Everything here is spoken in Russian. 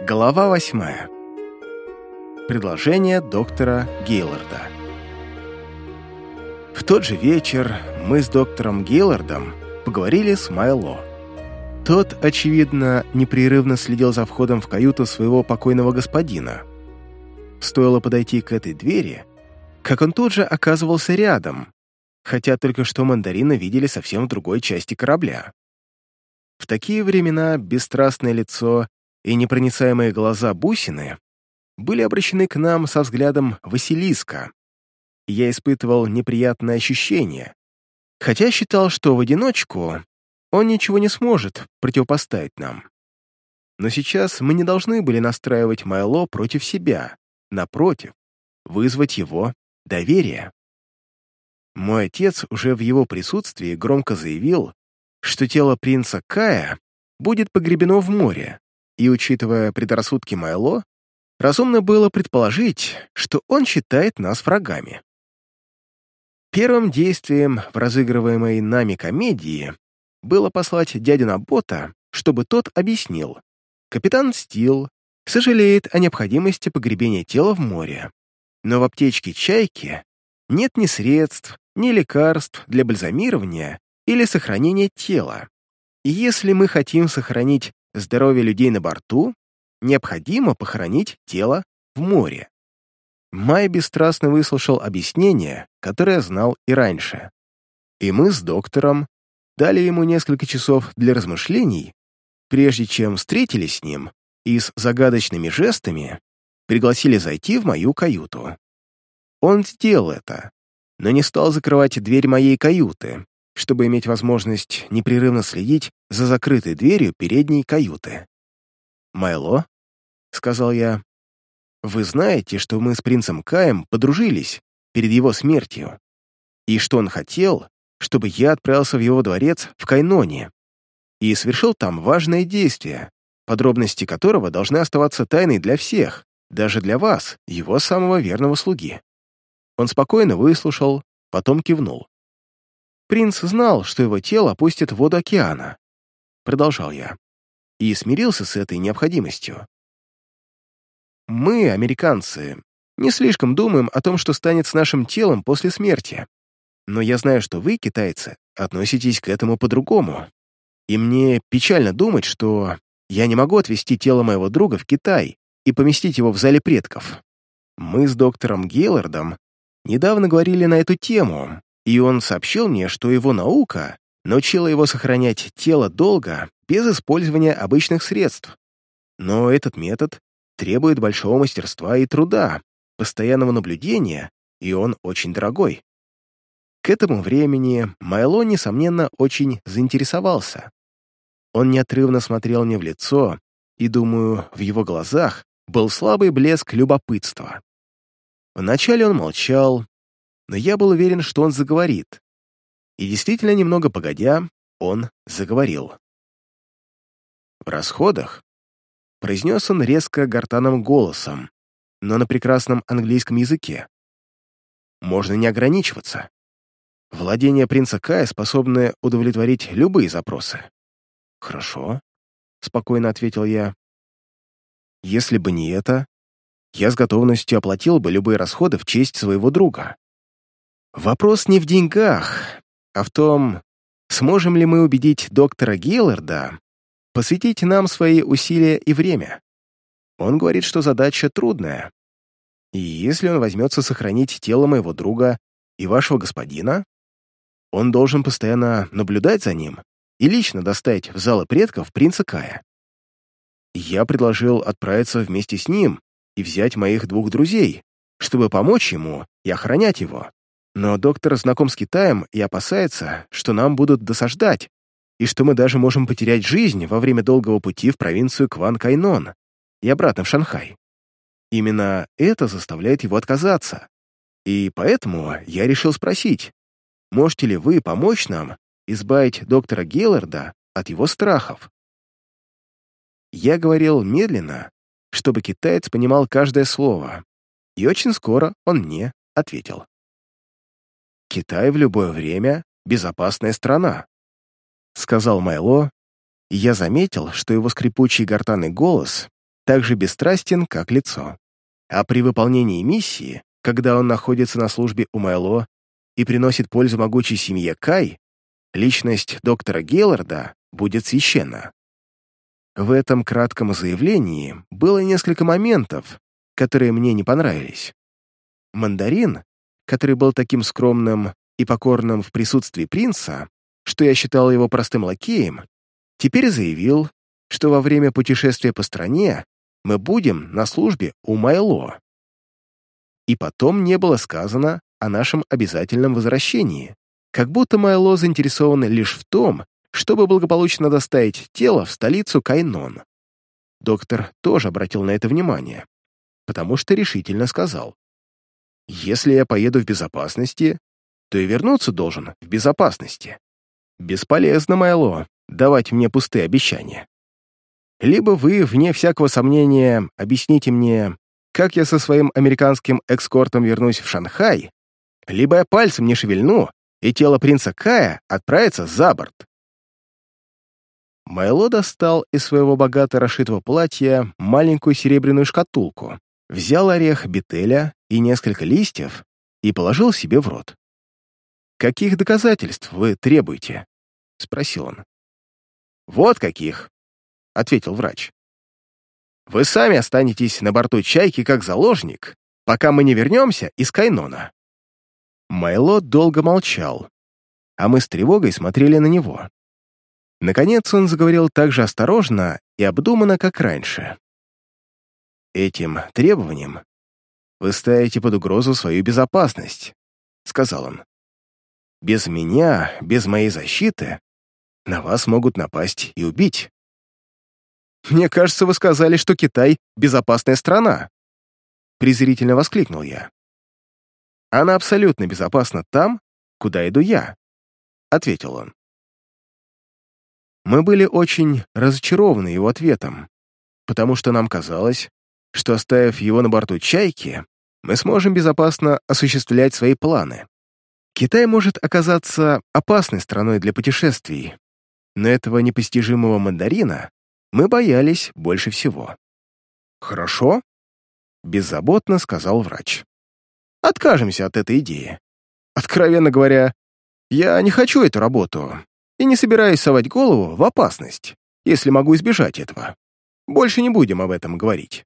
Глава восьмая. Предложение доктора Гейлорда. В тот же вечер мы с доктором Гейлордом поговорили с Майло. Тот, очевидно, непрерывно следил за входом в каюту своего покойного господина. Стоило подойти к этой двери, как он тут же оказывался рядом, хотя только что мандарина видели совсем в другой части корабля. В такие времена бесстрастное лицо и непроницаемые глаза бусины были обращены к нам со взглядом Василиска. Я испытывал неприятное ощущение, хотя считал, что в одиночку он ничего не сможет противопоставить нам. Но сейчас мы не должны были настраивать Майло против себя, напротив, вызвать его доверие. Мой отец уже в его присутствии громко заявил, что тело принца Кая будет погребено в море, и, учитывая предрассудки Майло, разумно было предположить, что он считает нас врагами. Первым действием в разыгрываемой нами комедии было послать дядю Набота, чтобы тот объяснил. Капитан Стил сожалеет о необходимости погребения тела в море, но в аптечке «Чайки» нет ни средств, ни лекарств для бальзамирования или сохранения тела. И если мы хотим сохранить здоровье людей на борту, необходимо похоронить тело в море. Май бесстрастно выслушал объяснение, которое знал и раньше. И мы с доктором дали ему несколько часов для размышлений, прежде чем встретились с ним и с загадочными жестами пригласили зайти в мою каюту. Он сделал это, но не стал закрывать дверь моей каюты, чтобы иметь возможность непрерывно следить за закрытой дверью передней каюты. «Майло», — сказал я, — «вы знаете, что мы с принцем Каем подружились перед его смертью, и что он хотел, чтобы я отправился в его дворец в Кайноне и совершил там важное действие, подробности которого должны оставаться тайной для всех, даже для вас, его самого верного слуги». Он спокойно выслушал, потом кивнул. Принц знал, что его тело опустит в воду океана. Продолжал я. И смирился с этой необходимостью. Мы, американцы, не слишком думаем о том, что станет с нашим телом после смерти. Но я знаю, что вы, китайцы, относитесь к этому по-другому. И мне печально думать, что я не могу отвезти тело моего друга в Китай и поместить его в зале предков. Мы с доктором Гейлордом недавно говорили на эту тему, и он сообщил мне, что его наука научила его сохранять тело долго, без использования обычных средств. Но этот метод требует большого мастерства и труда, постоянного наблюдения, и он очень дорогой. К этому времени Майло, несомненно, очень заинтересовался. Он неотрывно смотрел мне в лицо, и, думаю, в его глазах был слабый блеск любопытства. Вначале он молчал, но я был уверен, что он заговорит. И действительно, немного погодя, он заговорил. В расходах произнес он резко гортанным голосом, но на прекрасном английском языке. Можно не ограничиваться. Владение принца Кая способны удовлетворить любые запросы. «Хорошо», — спокойно ответил я. «Если бы не это, я с готовностью оплатил бы любые расходы в честь своего друга. Вопрос не в деньгах, а в том, сможем ли мы убедить доктора Гилларда посвятить нам свои усилия и время. Он говорит, что задача трудная. И если он возьмется сохранить тело моего друга и вашего господина, он должен постоянно наблюдать за ним и лично доставить в залы предков принца Кая. Я предложил отправиться вместе с ним и взять моих двух друзей, чтобы помочь ему и охранять его. Но доктор знаком с Китаем и опасается, что нам будут досаждать, и что мы даже можем потерять жизнь во время долгого пути в провинцию Кван-Кайнон и обратно в Шанхай. Именно это заставляет его отказаться. И поэтому я решил спросить, можете ли вы помочь нам избавить доктора Гелларда от его страхов? Я говорил медленно, чтобы китаец понимал каждое слово, и очень скоро он мне ответил. Китай в любое время — безопасная страна», — сказал Майло, и я заметил, что его скрипучий гортанный голос так же бесстрастен, как лицо. А при выполнении миссии, когда он находится на службе у Майло и приносит пользу могучей семье Кай, личность доктора Гелларда будет священна. В этом кратком заявлении было несколько моментов, которые мне не понравились. Мандарин, который был таким скромным и покорным в присутствии принца, что я считал его простым лакеем, теперь заявил, что во время путешествия по стране мы будем на службе у Майло. И потом не было сказано о нашем обязательном возвращении, как будто Майло заинтересованы лишь в том, чтобы благополучно доставить тело в столицу Кайнон. Доктор тоже обратил на это внимание, потому что решительно сказал, «Если я поеду в безопасности, то и вернуться должен в безопасности. Бесполезно, Майло, давать мне пустые обещания. Либо вы, вне всякого сомнения, объясните мне, как я со своим американским экскортом вернусь в Шанхай, либо я пальцем не шевельну, и тело принца Кая отправится за борт. Майло достал из своего богато расшитого платья маленькую серебряную шкатулку, взял орех бетеля и несколько листьев и положил себе в рот. «Каких доказательств вы требуете?» — спросил он. «Вот каких», — ответил врач. «Вы сами останетесь на борту «Чайки» как заложник, пока мы не вернемся из Кайнона». Майло долго молчал, а мы с тревогой смотрели на него. Наконец он заговорил так же осторожно и обдуманно, как раньше. «Этим требованием вы ставите под угрозу свою безопасность», — сказал он. «Без меня, без моей защиты, на вас могут напасть и убить». «Мне кажется, вы сказали, что Китай — безопасная страна», — презрительно воскликнул я. Она абсолютно безопасна там, куда иду я», — ответил он. Мы были очень разочарованы его ответом, потому что нам казалось, что, оставив его на борту «Чайки», мы сможем безопасно осуществлять свои планы. Китай может оказаться опасной страной для путешествий, но этого непостижимого мандарина мы боялись больше всего. «Хорошо», — беззаботно сказал врач откажемся от этой идеи. Откровенно говоря, я не хочу эту работу и не собираюсь совать голову в опасность, если могу избежать этого. Больше не будем об этом говорить.